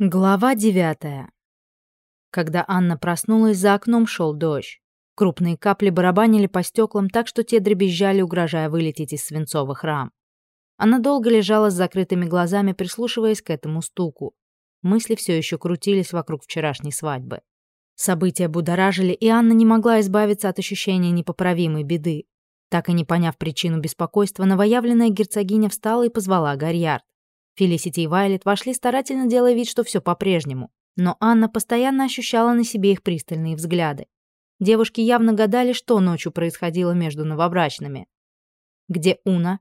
Глава девятая. Когда Анна проснулась, за окном шел дождь. Крупные капли барабанили по стеклам так, что те дребезжали, угрожая вылететь из свинцовых рам. Она долго лежала с закрытыми глазами, прислушиваясь к этому стуку. Мысли все еще крутились вокруг вчерашней свадьбы. События будоражили, и Анна не могла избавиться от ощущения непоправимой беды. Так и не поняв причину беспокойства, новоявленная герцогиня встала и позвала Гарьярд. Фелисити и Вайлет вошли, старательно делая вид, что все по-прежнему. Но Анна постоянно ощущала на себе их пристальные взгляды. Девушки явно гадали, что ночью происходило между новобрачными. «Где Уна?»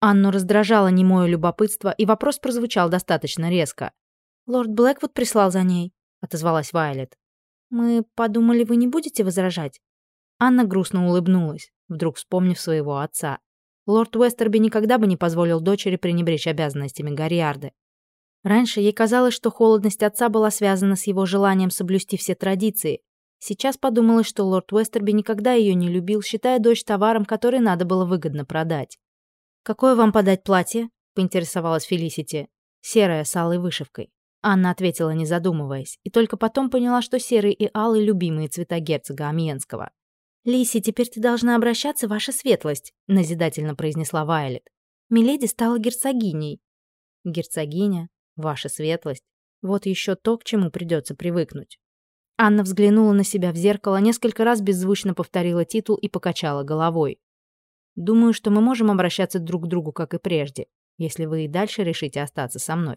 Анну раздражало немое любопытство, и вопрос прозвучал достаточно резко. «Лорд Блэквуд прислал за ней», — отозвалась Вайлет. «Мы подумали, вы не будете возражать?» Анна грустно улыбнулась, вдруг вспомнив своего отца. Лорд Уэстерби никогда бы не позволил дочери пренебречь обязанностями Гарриарды. Раньше ей казалось, что холодность отца была связана с его желанием соблюсти все традиции. Сейчас подумалось, что лорд Уэстерби никогда ее не любил, считая дочь товаром, который надо было выгодно продать. «Какое вам подать платье?» — поинтересовалась Фелисити. «Серое, с алой вышивкой». Анна ответила, не задумываясь, и только потом поняла, что серый и алый — любимые цвета герцога Амьенского. «Лиси, теперь ты должна обращаться, ваша светлость», — назидательно произнесла Вайлет. «Миледи стала герцогиней». «Герцогиня, ваша светлость. Вот еще то, к чему придется привыкнуть». Анна взглянула на себя в зеркало, несколько раз беззвучно повторила титул и покачала головой. «Думаю, что мы можем обращаться друг к другу, как и прежде, если вы и дальше решите остаться со мной».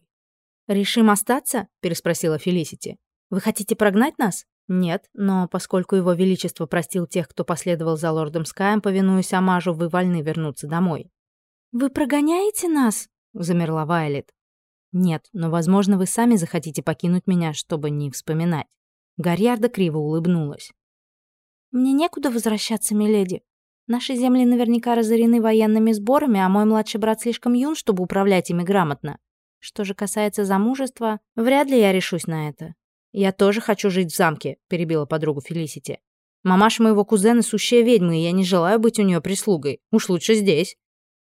«Решим остаться?» — переспросила Фелисити. «Вы хотите прогнать нас?» «Нет, но поскольку его величество простил тех, кто последовал за лордом Скаем, повинуясь Амажу, вы вольны вернуться домой». «Вы прогоняете нас?» — замерла Вайлет. «Нет, но, возможно, вы сами захотите покинуть меня, чтобы не вспоминать». Гарьярда криво улыбнулась. «Мне некуда возвращаться, миледи. Наши земли наверняка разорены военными сборами, а мой младший брат слишком юн, чтобы управлять ими грамотно. Что же касается замужества, вряд ли я решусь на это. «Я тоже хочу жить в замке», — перебила подругу Фелисити. «Мамаша моего кузена сущая ведьма, и я не желаю быть у нее прислугой. Уж лучше здесь».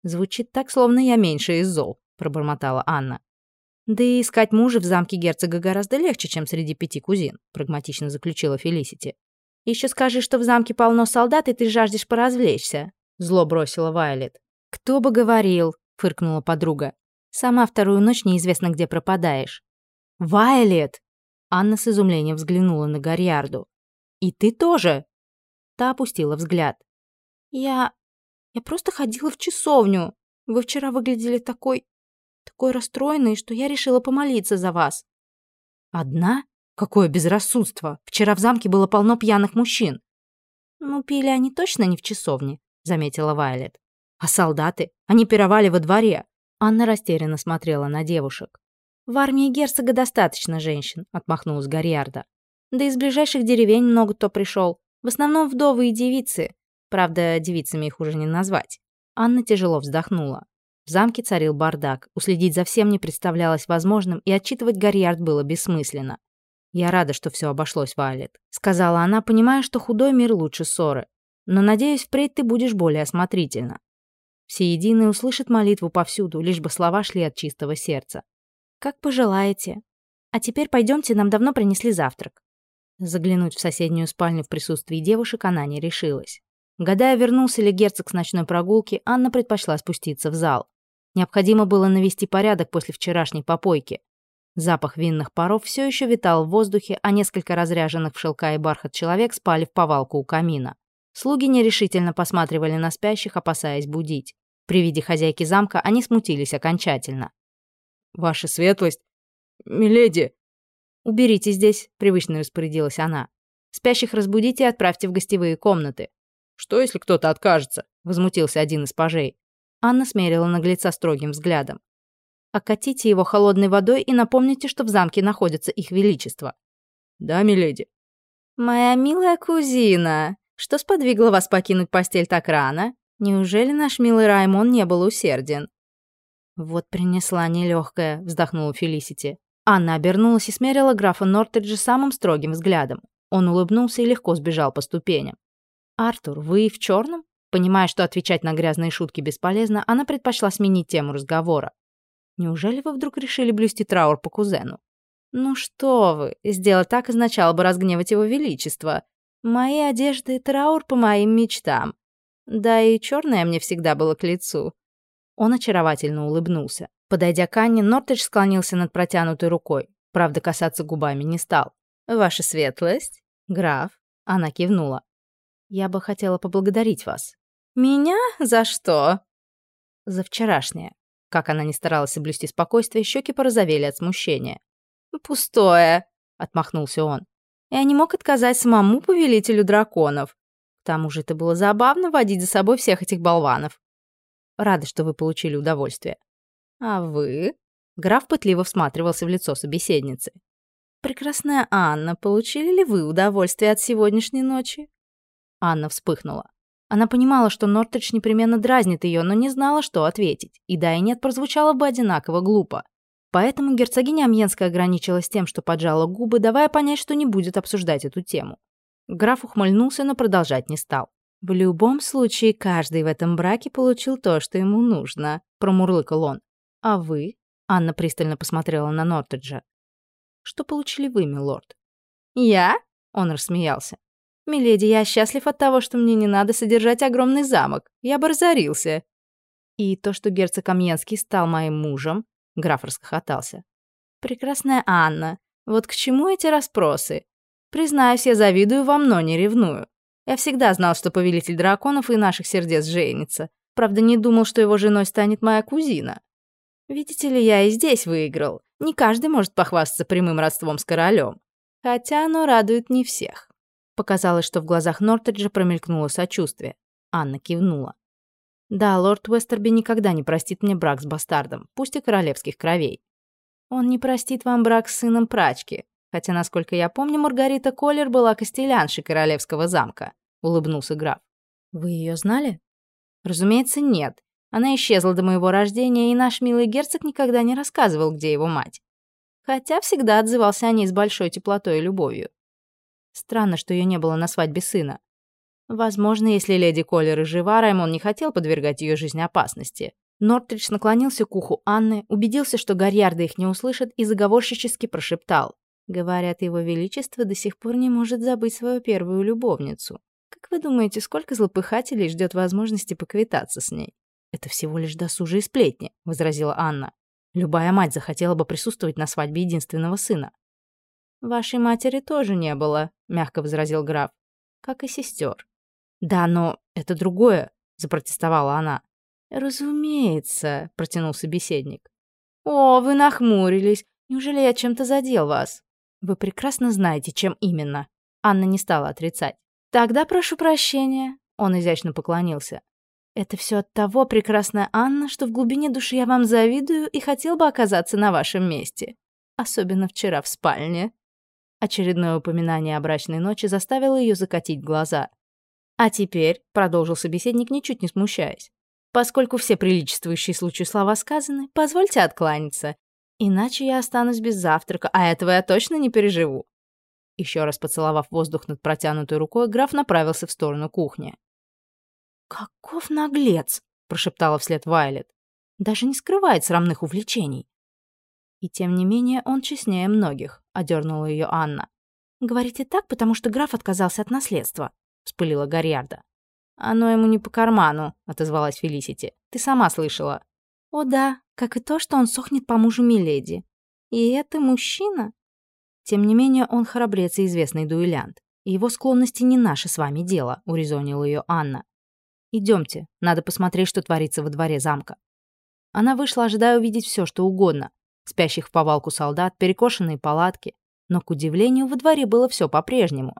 «Звучит так, словно я меньше из зол», — пробормотала Анна. «Да и искать мужа в замке герцога гораздо легче, чем среди пяти кузин», — прагматично заключила Фелисити. «Еще скажи, что в замке полно солдат, и ты жаждешь поразвлечься», — зло бросила Вайлет. «Кто бы говорил», — фыркнула подруга. «Сама вторую ночь неизвестно где пропадаешь». «Вайлет!» Анна с изумлением взглянула на Гарьярду. «И ты тоже?» Та опустила взгляд. «Я... я просто ходила в часовню. Вы вчера выглядели такой... такой расстроенной, что я решила помолиться за вас». «Одна? Какое безрассудство! Вчера в замке было полно пьяных мужчин». «Ну, пили они точно не в часовне», — заметила Вайлет. «А солдаты? Они пировали во дворе». Анна растерянно смотрела на девушек. «В армии герцога достаточно женщин», — отмахнулась Гарьярда. «Да из ближайших деревень много кто пришел. В основном вдовы и девицы. Правда, девицами их уже не назвать». Анна тяжело вздохнула. В замке царил бардак. Уследить за всем не представлялось возможным, и отчитывать Гарьярд было бессмысленно. «Я рада, что все обошлось, Вайлет», — сказала она, понимая, что худой мир лучше ссоры. «Но, надеюсь, впредь ты будешь более осмотрительна». Все единые услышат молитву повсюду, лишь бы слова шли от чистого сердца. «Как пожелаете. А теперь пойдемте, нам давно принесли завтрак». Заглянуть в соседнюю спальню в присутствии девушек она не решилась. Гадая, вернулся ли герцог с ночной прогулки, Анна предпочла спуститься в зал. Необходимо было навести порядок после вчерашней попойки. Запах винных паров все еще витал в воздухе, а несколько разряженных в шелка и бархат человек спали в повалку у камина. Слуги нерешительно посматривали на спящих, опасаясь будить. При виде хозяйки замка они смутились окончательно. «Ваша светлость! Миледи!» «Уберите здесь», — привычно распорядилась она. «Спящих разбудите и отправьте в гостевые комнаты». «Что, если кто-то откажется?» — возмутился один из пажей. Анна смерила наглеца строгим взглядом. «Окатите его холодной водой и напомните, что в замке находится их величество». «Да, миледи». «Моя милая кузина, что сподвигло вас покинуть постель так рано? Неужели наш милый Раймон не был усерден?» «Вот принесла нелегкая», — вздохнула Фелисити. Анна обернулась и смерила графа Нортриджа самым строгим взглядом. Он улыбнулся и легко сбежал по ступеням. «Артур, вы в черном?» Понимая, что отвечать на грязные шутки бесполезно, она предпочла сменить тему разговора. «Неужели вы вдруг решили блюсти траур по кузену?» «Ну что вы, сделать так означало бы разгневать его величество. Мои одежды — траур по моим мечтам. Да и черное мне всегда было к лицу». Он очаровательно улыбнулся. Подойдя к Анне, Нортедж склонился над протянутой рукой. Правда, касаться губами не стал. «Ваша светлость?» «Граф?» Она кивнула. «Я бы хотела поблагодарить вас». «Меня? За что?» «За вчерашнее». Как она не старалась соблюсти спокойствие, щеки порозовели от смущения. «Пустое», — отмахнулся он. «Я не мог отказать самому повелителю драконов. К тому же это было забавно водить за собой всех этих болванов. Рада, что вы получили удовольствие». «А вы?» Граф пытливо всматривался в лицо собеседницы. «Прекрасная Анна, получили ли вы удовольствие от сегодняшней ночи?» Анна вспыхнула. Она понимала, что Нортридж непременно дразнит ее, но не знала, что ответить. И да, и нет прозвучало бы одинаково глупо. Поэтому герцогиня Амьенская ограничилась тем, что поджала губы, давая понять, что не будет обсуждать эту тему. Граф ухмыльнулся, но продолжать не стал. «В любом случае, каждый в этом браке получил то, что ему нужно», — промурлыкал он. «А вы?» — Анна пристально посмотрела на Нортеджа. «Что получили вы, милорд?» «Я?» — он рассмеялся. «Миледи, я счастлив от того, что мне не надо содержать огромный замок. Я бы разорился». «И то, что герцог Амьенский стал моим мужем, Граф расхохотался. «Прекрасная Анна, вот к чему эти расспросы? Признаюсь, я завидую вам, но не ревную. Я всегда знал, что повелитель драконов и наших сердец женится. Правда, не думал, что его женой станет моя кузина. Видите ли, я и здесь выиграл. Не каждый может похвастаться прямым родством с королем. Хотя оно радует не всех». Показалось, что в глазах Нортеджа промелькнуло сочувствие. Анна кивнула. Да, лорд Уэстерби никогда не простит мне брак с бастардом, пусть и королевских кровей. Он не простит вам брак с сыном прачки, хотя, насколько я помню, Маргарита Коллер была костеляншей королевского замка», — улыбнулся граф. «Вы ее знали?» «Разумеется, нет. Она исчезла до моего рождения, и наш милый герцог никогда не рассказывал, где его мать. Хотя всегда отзывался о ней с большой теплотой и любовью. Странно, что ее не было на свадьбе сына. Возможно, если леди Коллер и жива, Раймон не хотел подвергать ее жизни опасности. Нортридж наклонился к уху Анны, убедился, что Гарьярда их не услышит, и заговорщически прошептал. Говорят, его величество до сих пор не может забыть свою первую любовницу. Как вы думаете, сколько злопыхателей ждет возможности поквитаться с ней? Это всего лишь досужие сплетни, возразила Анна. Любая мать захотела бы присутствовать на свадьбе единственного сына. Вашей матери тоже не было, мягко возразил граф, как и сестер. «Да, но это другое», — запротестовала она. «Разумеется», — протянул собеседник. «О, вы нахмурились. Неужели я чем-то задел вас?» «Вы прекрасно знаете, чем именно». Анна не стала отрицать. «Тогда прошу прощения», — он изящно поклонился. «Это все от того, прекрасная Анна, что в глубине души я вам завидую и хотел бы оказаться на вашем месте. Особенно вчера в спальне». Очередное упоминание о брачной ночи заставило ее закатить глаза. «А теперь», — продолжил собеседник, ничуть не смущаясь, «поскольку все приличествующие случаю слова сказаны, позвольте откланяться, иначе я останусь без завтрака, а этого я точно не переживу». Еще раз поцеловав воздух над протянутой рукой, граф направился в сторону кухни. «Каков наглец!» — прошептала вслед Вайлет. «Даже не скрывает срамных увлечений». «И тем не менее он честнее многих», — одернула ее Анна. «Говорите так, потому что граф отказался от наследства», — вспылила Гарьярда. «Оно ему не по карману», — отозвалась Фелисити. «Ты сама слышала». «О да, как и то, что он сохнет по мужу Миледи. И это мужчина?» Тем не менее, он храбрец и известный дуэлянт. И его склонности не наше с вами дело», — урезонила ее Анна. Идемте, надо посмотреть, что творится во дворе замка». Она вышла, ожидая увидеть все, что угодно. Спящих в повалку солдат, перекошенные палатки. Но, к удивлению, во дворе было все по-прежнему.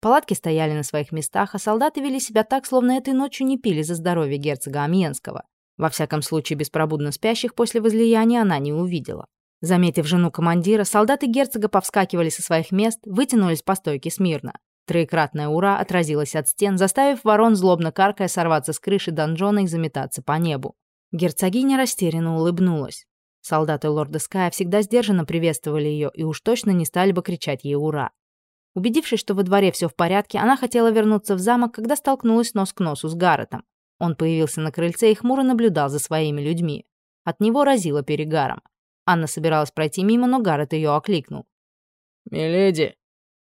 Палатки стояли на своих местах, а солдаты вели себя так, словно этой ночью не пили за здоровье герцога Амьенского. Во всяком случае, беспробудно спящих после возлияния она не увидела. Заметив жену командира, солдаты герцога повскакивали со своих мест, вытянулись по стойке смирно. Троекратное «Ура» отразилось от стен, заставив ворон, злобно каркая, сорваться с крыши донжона и заметаться по небу. Герцогиня растерянно улыбнулась. Солдаты лорда Ская всегда сдержанно приветствовали ее и уж точно не стали бы кричать ей «Ура!». Убедившись, что во дворе все в порядке, она хотела вернуться в замок, когда столкнулась нос к носу с Гарретом. Он появился на крыльце и хмуро наблюдал за своими людьми. От него разило перегаром. Анна собиралась пройти мимо, но Гаррет ее окликнул. «Миледи!»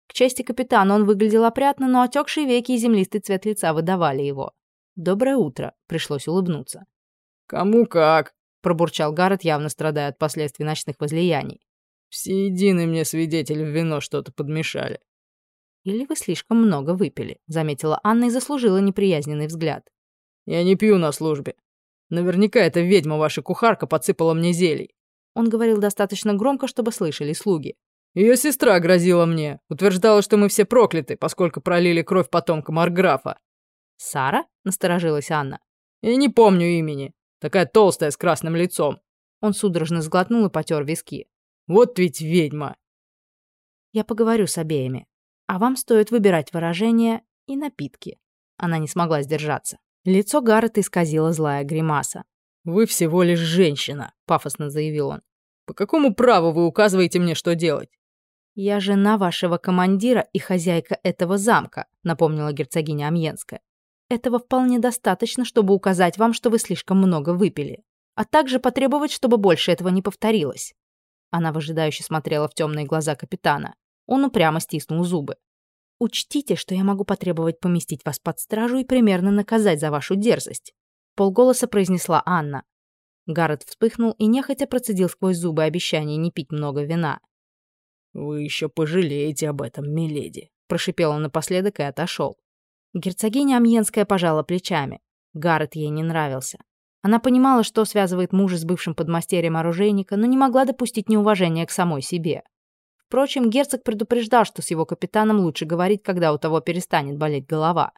К чести капитана он выглядел опрятно, но отекшие веки и землистый цвет лица выдавали его. «Доброе утро», — пришлось улыбнуться. «Кому как», — пробурчал Гаррет, явно страдая от последствий ночных возлияний. «Все единый мне свидетель в вино что-то подмешали». «Или вы слишком много выпили», — заметила Анна и заслужила неприязненный взгляд. «Я не пью на службе. Наверняка эта ведьма ваша кухарка подсыпала мне зелий». Он говорил достаточно громко, чтобы слышали слуги. Ее сестра грозила мне, утверждала, что мы все прокляты, поскольку пролили кровь потомка Марграфа. «Сара?» — насторожилась Анна. «Я не помню имени. Такая толстая, с красным лицом». Он судорожно сглотнул и потер виски. «Вот ведь ведьма!» «Я поговорю с обеими. А вам стоит выбирать выражения и напитки». Она не смогла сдержаться. Лицо Гаррета исказило злая гримаса. «Вы всего лишь женщина», — пафосно заявил он. «По какому праву вы указываете мне, что делать?» «Я жена вашего командира и хозяйка этого замка», — напомнила герцогиня Амьенская. Этого вполне достаточно, чтобы указать вам, что вы слишком много выпили, а также потребовать, чтобы больше этого не повторилось. Она выжидающе смотрела в темные глаза капитана. Он упрямо стиснул зубы. «Учтите, что я могу потребовать поместить вас под стражу и примерно наказать за вашу дерзость», — полголоса произнесла Анна. Гаррет вспыхнул и нехотя процедил сквозь зубы обещание не пить много вина. «Вы еще пожалеете об этом, миледи», — прошипел он напоследок и отошел. Герцогиня Амьенская пожала плечами. Гаррет ей не нравился. Она понимала, что связывает мужа с бывшим подмастерьем оружейника, но не могла допустить неуважения к самой себе. Впрочем, герцог предупреждал, что с его капитаном лучше говорить, когда у того перестанет болеть голова.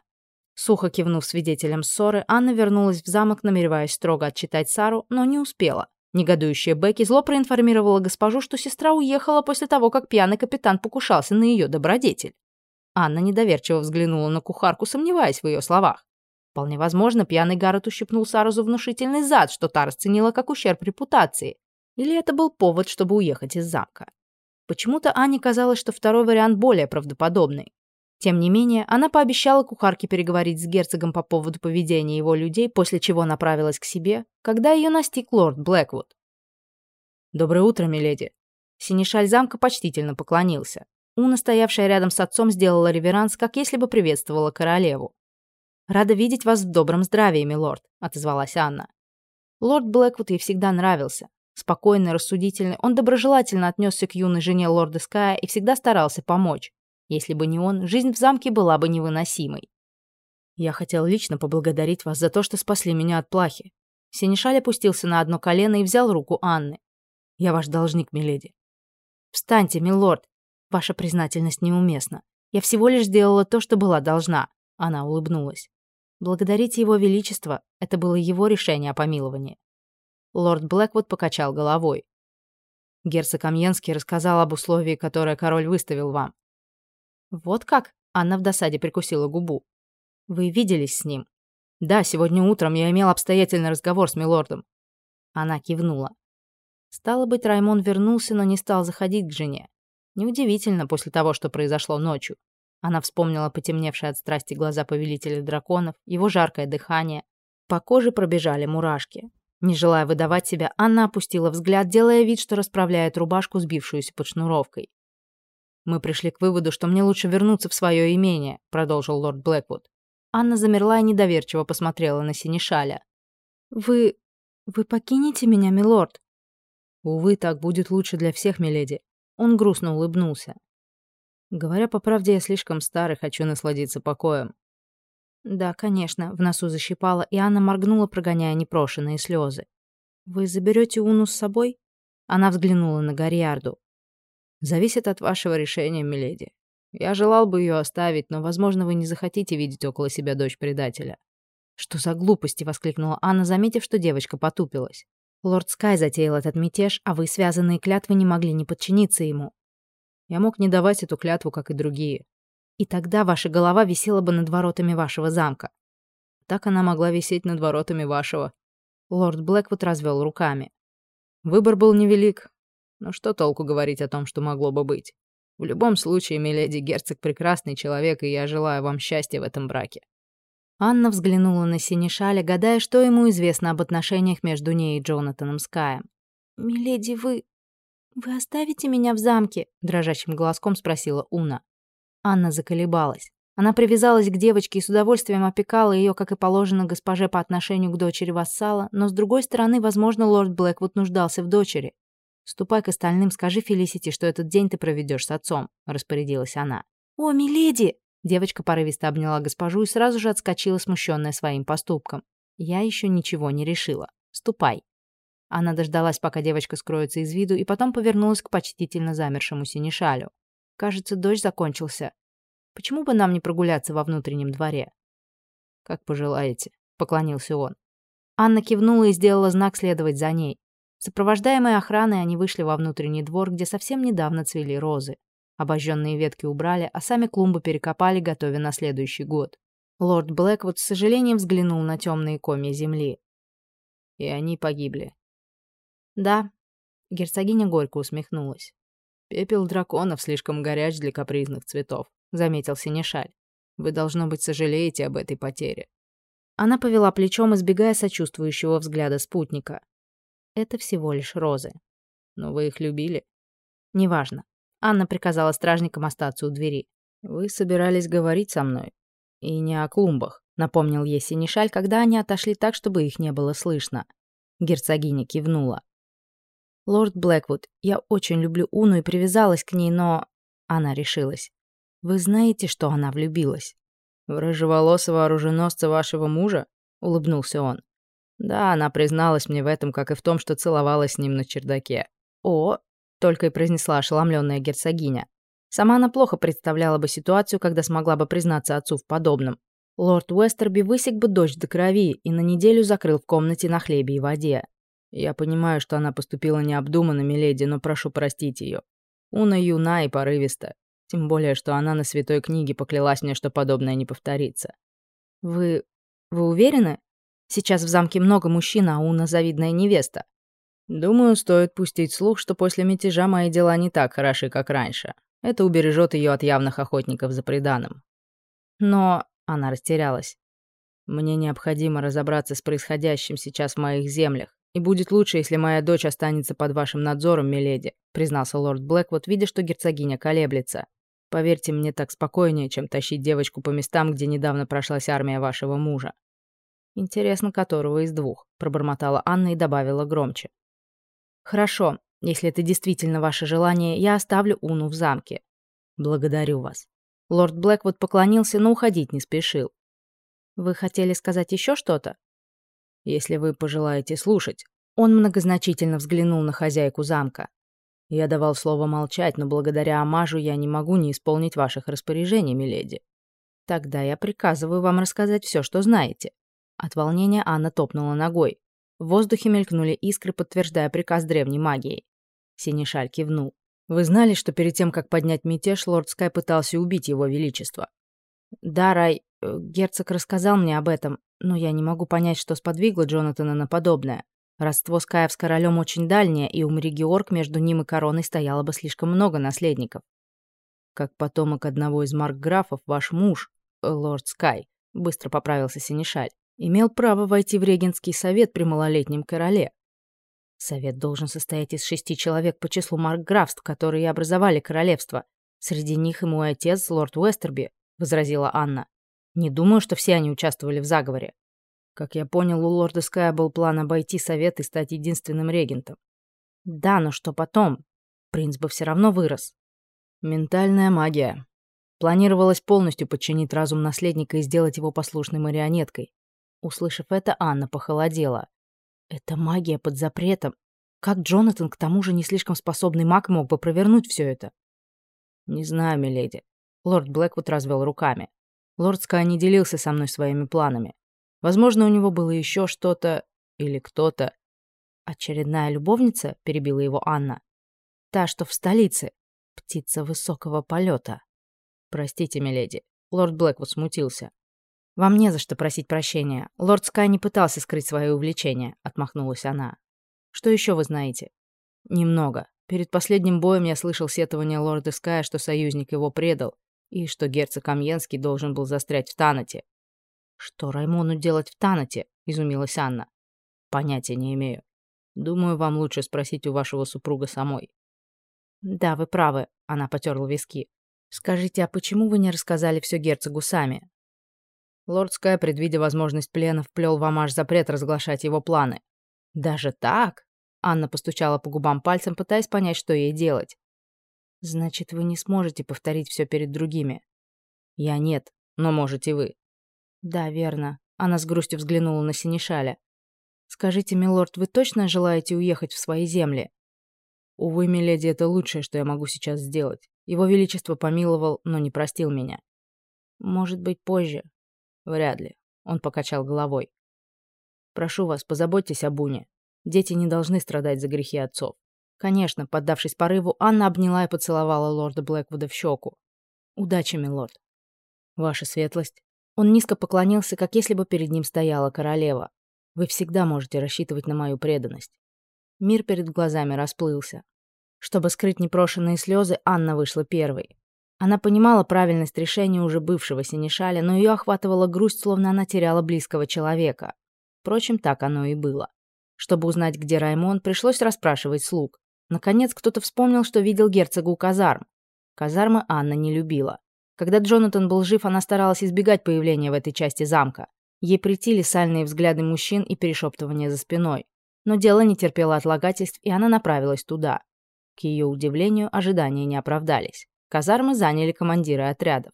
Сухо кивнув свидетелям ссоры, Анна вернулась в замок, намереваясь строго отчитать Сару, но не успела. Негодующая Бекки зло проинформировала госпожу, что сестра уехала после того, как пьяный капитан покушался на ее добродетель. Анна недоверчиво взглянула на кухарку, сомневаясь в ее словах. Вполне возможно, пьяный Гаррет ущипнул Сару за внушительный зад, что та расценила как ущерб репутации. Или это был повод, чтобы уехать из замка. Почему-то Ане казалось, что второй вариант более правдоподобный. Тем не менее, она пообещала кухарке переговорить с герцогом по поводу поведения его людей, после чего направилась к себе, когда ее настиг лорд Блэквуд. «Доброе утро, миледи!» Синишаль замка почтительно поклонился. Уна, стоявшая рядом с отцом, сделала реверанс, как если бы приветствовала королеву. «Рада видеть вас в добром здравии, милорд», — отозвалась Анна. Лорд Блэквуд ей всегда нравился. Спокойный, рассудительный, он доброжелательно отнесся к юной жене лорда Ская и всегда старался помочь. Если бы не он, жизнь в замке была бы невыносимой. «Я хотел лично поблагодарить вас за то, что спасли меня от плахи». Синишаль опустился на одно колено и взял руку Анны. «Я ваш должник, миледи». «Встаньте, милорд», Ваша признательность неуместна. Я всего лишь сделала то, что была должна. Она улыбнулась. Благодарите его величество. Это было его решение о помиловании. Лорд Блэквуд покачал головой. Герцог Амьенский рассказал об условии, которое король выставил вам. Вот как? Анна в досаде прикусила губу. Вы виделись с ним? Да, сегодня утром я имел обстоятельный разговор с милордом. Она кивнула. Стало быть, Раймон вернулся, но не стал заходить к жене. Неудивительно после того, что произошло ночью. Она вспомнила потемневшие от страсти глаза повелителя драконов, его жаркое дыхание. По коже пробежали мурашки. Не желая выдавать себя, Анна опустила взгляд, делая вид, что расправляет рубашку, сбившуюся под шнуровкой. «Мы пришли к выводу, что мне лучше вернуться в свое имение», — продолжил лорд Блэквуд. Анна замерла и недоверчиво посмотрела на Синишаля. «Вы... вы покинете меня, милорд?» «Увы, так будет лучше для всех, миледи. Он грустно улыбнулся. Говоря по правде, я слишком стар и хочу насладиться покоем. Да, конечно, в носу защипала, и Анна моргнула, прогоняя непрошенные слезы. Вы заберете Уну с собой? Она взглянула на Гарьярду. Зависит от вашего решения, миледи. Я желал бы ее оставить, но, возможно, вы не захотите видеть около себя дочь предателя. Что за глупости, воскликнула Анна, заметив, что девочка потупилась. Лорд Скай затеял этот мятеж, а вы, связанные клятвы, не могли не подчиниться ему. Я мог не давать эту клятву, как и другие. И тогда ваша голова висела бы над воротами вашего замка. Так она могла висеть над воротами вашего. Лорд Блэквуд развел руками. Выбор был невелик. Но что толку говорить о том, что могло бы быть? В любом случае, миледи, герцог прекрасный человек, и я желаю вам счастья в этом браке. Анна взглянула на Синишаля, гадая, что ему известно об отношениях между ней и Джонатаном Скаем. «Миледи, вы... «Вы оставите меня в замке?» — дрожащим голоском спросила Уна. Анна заколебалась. Она привязалась к девочке и с удовольствием опекала ее, как и положено госпоже по отношению к дочери вассала, но, с другой стороны, возможно, лорд Блэквуд нуждался в дочери. «Ступай к остальным, скажи Фелисити, что этот день ты проведешь с отцом», — распорядилась она. «О, миледи!» Девочка порывисто обняла госпожу и сразу же отскочила, смущенная своим поступком. «Я еще ничего не решила. Ступай». Она дождалась, пока девочка скроется из виду, и потом повернулась к почтительно замершему синешалю. «Кажется, дождь закончился. Почему бы нам не прогуляться во внутреннем дворе?» «Как пожелаете», — поклонился он. Анна кивнула и сделала знак следовать за ней. Сопровождаемые охраной, они вышли во внутренний двор, где совсем недавно цвели розы. Обожженные ветки убрали, а сами клумбы перекопали, готовя на следующий год. Лорд Блэквуд с сожалением взглянул на темные комья земли. И они погибли. Да. Герцогиня горько усмехнулась. Пепел драконов слишком горяч для капризных цветов, заметил Синешаль. Вы, должно быть, сожалеете об этой потере. Она повела плечом, избегая сочувствующего взгляда спутника. Это всего лишь розы. Но вы их любили? Неважно. Анна приказала стражникам остаться у двери. Вы собирались говорить со мной. И не о клумбах, напомнил ей Синишаль, когда они отошли так, чтобы их не было слышно. Герцогиня кивнула. «Лорд Блэквуд, я очень люблю Уну и привязалась к ней, но...» Она решилась. «Вы знаете, что она влюбилась?» «В рыжеволосого оруженосца вашего мужа?» — улыбнулся он. «Да, она призналась мне в этом, как и в том, что целовалась с ним на чердаке». «О!» — только и произнесла ошеломленная герцогиня. Сама она плохо представляла бы ситуацию, когда смогла бы признаться отцу в подобном. Лорд Уэстерби высек бы дочь до крови и на неделю закрыл в комнате на хлебе и воде. Я понимаю, что она поступила необдуманно, миледи, но прошу простить ее. Уна юна и порывиста. Тем более, что она на святой книге поклялась мне, что подобное не повторится. Вы... вы уверены? Сейчас в замке много мужчин, а Уна завидная невеста. Думаю, стоит пустить слух, что после мятежа мои дела не так хороши, как раньше. Это убережет ее от явных охотников за преданным. Но... Она растерялась. Мне необходимо разобраться с происходящим сейчас в моих землях. «И будет лучше, если моя дочь останется под вашим надзором, миледи», признался лорд Блэквуд, видя, что герцогиня колеблется. «Поверьте, мне так спокойнее, чем тащить девочку по местам, где недавно прошлась армия вашего мужа». «Интересно, которого из двух», пробормотала Анна и добавила громче. «Хорошо, если это действительно ваше желание, я оставлю Уну в замке. Благодарю вас». Лорд Блэквуд поклонился, но уходить не спешил. «Вы хотели сказать еще что-то?» Если вы пожелаете слушать». Он многозначительно взглянул на хозяйку замка. «Я давал слово молчать, но благодаря Амажу я не могу не исполнить ваших распоряжений, миледи». «Тогда я приказываю вам рассказать все, что знаете». От волнения Анна топнула ногой. В воздухе мелькнули искры, подтверждая приказ древней магией. Синишаль кивнул. «Вы знали, что перед тем, как поднять мятеж, лорд Скай пытался убить его величество?» «Да, Рай, герцог рассказал мне об этом. Но я не могу понять, что сподвигло Джонатана на подобное. Родство Скаев с королем очень дальнее, и у Георг между ним и короной стояло бы слишком много наследников. Как потомок одного из маркграфов, ваш муж, э, лорд Скай, быстро поправился Синишаль, имел право войти в регентский совет при малолетнем короле. Совет должен состоять из шести человек по числу маркграфств, которые образовали королевство. Среди них и мой отец, лорд Уэстерби, возразила Анна. Не думаю, что все они участвовали в заговоре. Как я понял, у лорда Ская был план обойти совет и стать единственным регентом. Да, но что потом? Принц бы все равно вырос. Ментальная магия. Планировалось полностью подчинить разум наследника и сделать его послушной марионеткой. Услышав это, Анна похолодела. Это магия под запретом. Как Джонатан, к тому же не слишком способный маг, мог бы провернуть все это? Не знаю, миледи. Лорд Блэквуд развел руками. Лорд Скай не делился со мной своими планами. Возможно, у него было еще что-то или кто-то. «Очередная любовница?» — перебила его Анна. «Та, что в столице. Птица высокого полета. «Простите, миледи». Лорд Блэквуд смутился. «Вам не за что просить прощения. Лорд Скай не пытался скрыть свое увлечение», — отмахнулась она. «Что еще вы знаете?» «Немного. Перед последним боем я слышал сетование лорда Ская, что союзник его предал, и что герцог Амьенский должен был застрять в Танате. «Что Раймону делать в Танате?» — изумилась Анна. «Понятия не имею. Думаю, вам лучше спросить у вашего супруга самой». Да, вы правы, она потерла виски. Скажите, а почему вы не рассказали все герцогу сами? Лорд Скай, предвидя возможность плена, вплел в Амаш запрет разглашать его планы. Даже так? Анна постучала по губам пальцем, пытаясь понять, что ей делать. Значит, вы не сможете повторить все перед другими. Я нет, но можете вы. Да, верно. Она с грустью взглянула на Синишаля. Скажите, милорд, вы точно желаете уехать в свои земли? Увы, миледи, это лучшее, что я могу сейчас сделать. Его Величество помиловал, но не простил меня. Может быть, позже. Вряд ли. Он покачал головой. Прошу вас, позаботьтесь о Буне. Дети не должны страдать за грехи отцов. Конечно, поддавшись порыву, Анна обняла и поцеловала лорда Блэквуда в щеку. «Удачи, милорд». «Ваша светлость». Он низко поклонился, как если бы перед ним стояла королева. «Вы всегда можете рассчитывать на мою преданность». Мир перед глазами расплылся. Чтобы скрыть непрошенные слезы, Анна вышла первой. Она понимала правильность решения уже бывшего синешаля, но ее охватывала грусть, словно она теряла близкого человека. Впрочем, так оно и было. Чтобы узнать, где Раймон, пришлось расспрашивать слуг. Наконец, кто-то вспомнил, что видел герцога у казарм. Казармы Анна не любила. Когда Джонатан был жив, она старалась избегать появления в этой части замка. Ей притили сальные взгляды мужчин и перешептывания за спиной. Но дело не терпело отлагательств, и она направилась туда. К ее удивлению, ожидания не оправдались. Казармы заняли командиры отрядов.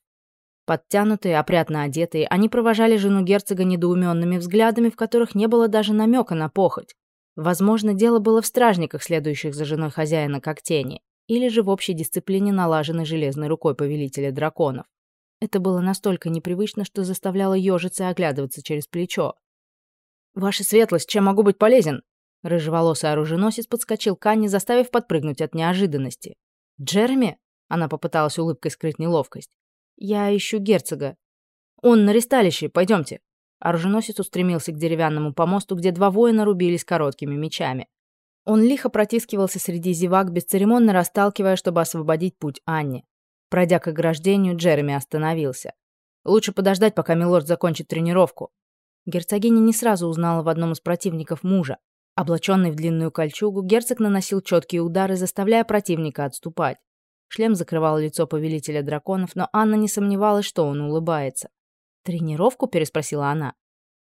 Подтянутые, опрятно одетые, они провожали жену герцога недоуменными взглядами, в которых не было даже намека на похоть. Возможно, дело было в стражниках, следующих за женой хозяина как тени, или же в общей дисциплине, налаженной железной рукой повелителя драконов. Это было настолько непривычно, что заставляло ежиться и оглядываться через плечо. «Ваша светлость, чем могу быть полезен?» Рыжеволосый оруженосец подскочил к Анне, заставив подпрыгнуть от неожиданности. «Джереми?» Она попыталась улыбкой скрыть неловкость. «Я ищу герцога. Он на ресталище, пойдемте». Оруженосец устремился к деревянному помосту, где два воина рубились короткими мечами. Он лихо протискивался среди зевак, бесцеремонно расталкивая, чтобы освободить путь Анне. Пройдя к ограждению, Джереми остановился. «Лучше подождать, пока милорд закончит тренировку». Герцогиня не сразу узнала в одном из противников мужа. Облаченный в длинную кольчугу, герцог наносил четкие удары, заставляя противника отступать. Шлем закрывал лицо повелителя драконов, но Анна не сомневалась, что он улыбается. «Тренировку?» – переспросила она.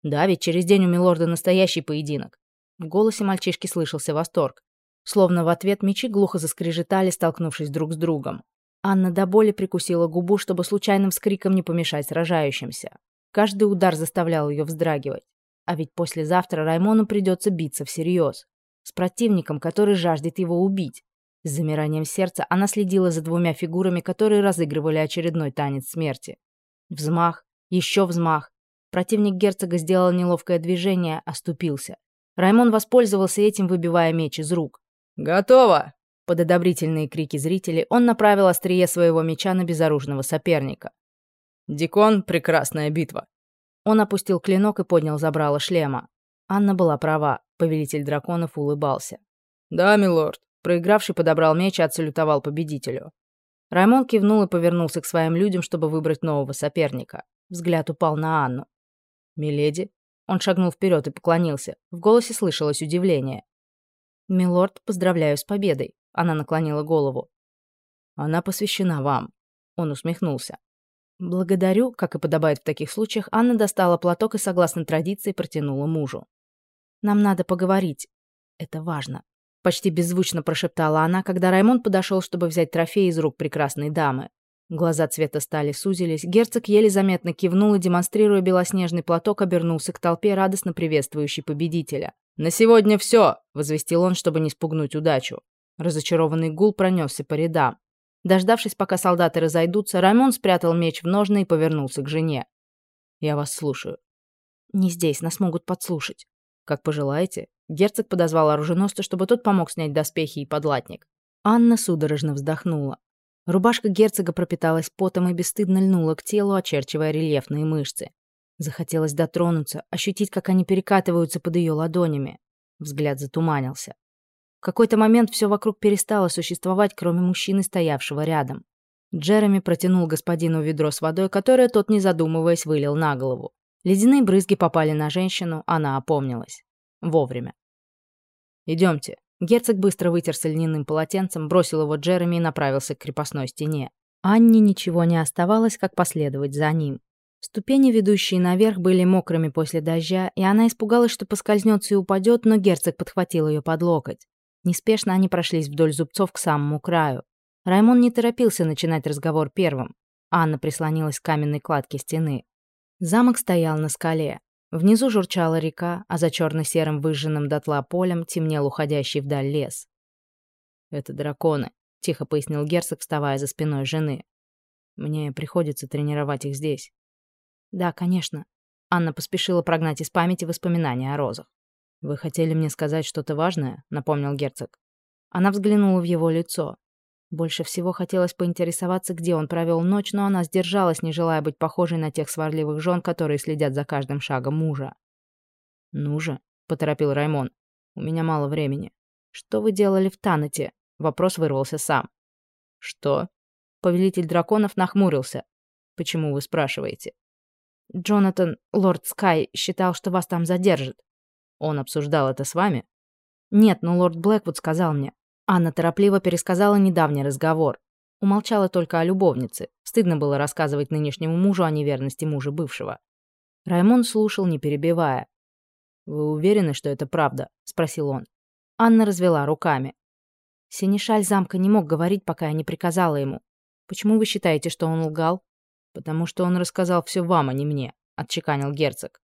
«Да, ведь через день у милорда настоящий поединок». В голосе мальчишки слышался восторг. Словно в ответ мечи глухо заскрежетали, столкнувшись друг с другом. Анна до боли прикусила губу, чтобы случайным скриком не помешать сражающимся. Каждый удар заставлял ее вздрагивать. А ведь послезавтра Раймону придется биться всерьез. С противником, который жаждет его убить. С замиранием сердца она следила за двумя фигурами, которые разыгрывали очередной танец смерти. Взмах, еще взмах. Противник герцога сделал неловкое движение, оступился. Раймон воспользовался этим, выбивая меч из рук. «Готово!» Под одобрительные крики зрителей он направил острие своего меча на безоружного соперника. «Дикон, прекрасная битва!» Он опустил клинок и поднял забрало шлема. Анна была права, повелитель драконов улыбался. «Да, милорд». Проигравший подобрал меч и отсалютовал победителю. Раймон кивнул и повернулся к своим людям, чтобы выбрать нового соперника. Взгляд упал на Анну. «Миледи?» Он шагнул вперед и поклонился. В голосе слышалось удивление. «Милорд, поздравляю с победой». Она наклонила голову. «Она посвящена вам». Он усмехнулся. «Благодарю», как и подобает в таких случаях, Анна достала платок и, согласно традиции, протянула мужу. «Нам надо поговорить. Это важно». Почти беззвучно прошептала она, когда Раймонд подошел, чтобы взять трофей из рук прекрасной дамы. Глаза цвета стали сузились, герцог еле заметно кивнул и, демонстрируя белоснежный платок, обернулся к толпе, радостно приветствующей победителя. «На сегодня все!» — возвестил он, чтобы не спугнуть удачу. Разочарованный гул пронесся по рядам. Дождавшись, пока солдаты разойдутся, Раймон спрятал меч в ножны и повернулся к жене. «Я вас слушаю». «Не здесь, нас могут подслушать». «Как пожелаете». Герцог подозвал оруженосца, чтобы тот помог снять доспехи и подлатник. Анна судорожно вздохнула. Рубашка герцога пропиталась потом и бесстыдно льнула к телу, очерчивая рельефные мышцы. Захотелось дотронуться, ощутить, как они перекатываются под ее ладонями. Взгляд затуманился. В какой-то момент все вокруг перестало существовать, кроме мужчины, стоявшего рядом. Джереми протянул господину ведро с водой, которое тот, не задумываясь, вылил на голову. Ледяные брызги попали на женщину, она опомнилась. Вовремя. «Идемте», Герцог быстро вытерся льняным полотенцем, бросил его Джереми и направился к крепостной стене. Анне ничего не оставалось, как последовать за ним. Ступени, ведущие наверх, были мокрыми после дождя, и она испугалась, что поскользнется и упадет, но герцог подхватил ее под локоть. Неспешно они прошлись вдоль зубцов к самому краю. Раймон не торопился начинать разговор первым. Анна прислонилась к каменной кладке стены. Замок стоял на скале. Внизу журчала река, а за черно-серым выжженным дотла полем темнел уходящий вдаль лес. «Это драконы», — тихо пояснил герцог, вставая за спиной жены. «Мне приходится тренировать их здесь». «Да, конечно». Анна поспешила прогнать из памяти воспоминания о розах. «Вы хотели мне сказать что-то важное?» — напомнил герцог. Она взглянула в его лицо. Больше всего хотелось поинтересоваться, где он провел ночь, но она сдержалась, не желая быть похожей на тех сварливых жен, которые следят за каждым шагом мужа. «Ну же», — поторопил Раймон, — «у меня мало времени». «Что вы делали в Танете?» Вопрос вырвался сам. «Что?» Повелитель драконов нахмурился. «Почему вы спрашиваете?» «Джонатан, лорд Скай, считал, что вас там задержат». «Он обсуждал это с вами?» «Нет, но лорд Блэквуд сказал мне. Анна торопливо пересказала недавний разговор. Умолчала только о любовнице. Стыдно было рассказывать нынешнему мужу о неверности мужа бывшего. Раймон слушал, не перебивая. «Вы уверены, что это правда?» — спросил он. Анна развела руками. Синишаль замка не мог говорить, пока я не приказала ему. Почему вы считаете, что он лгал? Потому что он рассказал все вам, а не мне, отчеканил герцог.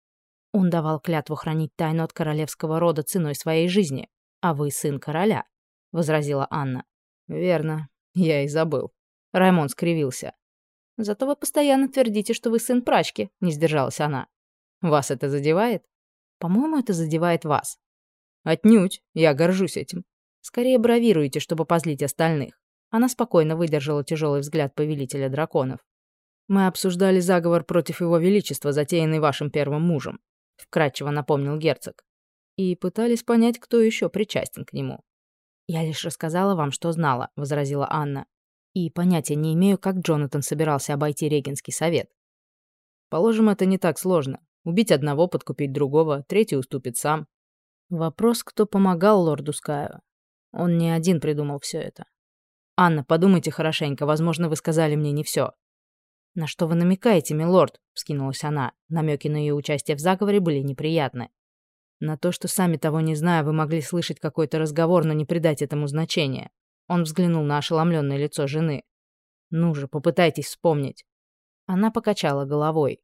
Он давал клятву хранить тайну от королевского рода ценой своей жизни, а вы сын короля. — возразила Анна. «Верно. Я и забыл». Раймон скривился. «Зато вы постоянно твердите, что вы сын прачки», — не сдержалась она. «Вас это задевает?» «По-моему, это задевает вас». «Отнюдь. Я горжусь этим. Скорее бравируете, чтобы позлить остальных». Она спокойно выдержала тяжелый взгляд повелителя драконов. «Мы обсуждали заговор против его величества, затеянный вашим первым мужем», — вкратчиво напомнил герцог. «И пытались понять, кто еще причастен к нему. «Я лишь рассказала вам, что знала», — возразила Анна. «И понятия не имею, как Джонатан собирался обойти Регенский совет». «Положим, это не так сложно. Убить одного, подкупить другого, третий уступит сам». Вопрос, кто помогал лорду Скаю. Он не один придумал все это. «Анна, подумайте хорошенько, возможно, вы сказали мне не все. «На что вы намекаете, милорд?» — вскинулась она. Намеки на ее участие в заговоре были неприятны. На то, что сами того не зная, вы могли слышать какой-то разговор, но не придать этому значения. Он взглянул на ошеломленное лицо жены. «Ну же, попытайтесь вспомнить». Она покачала головой.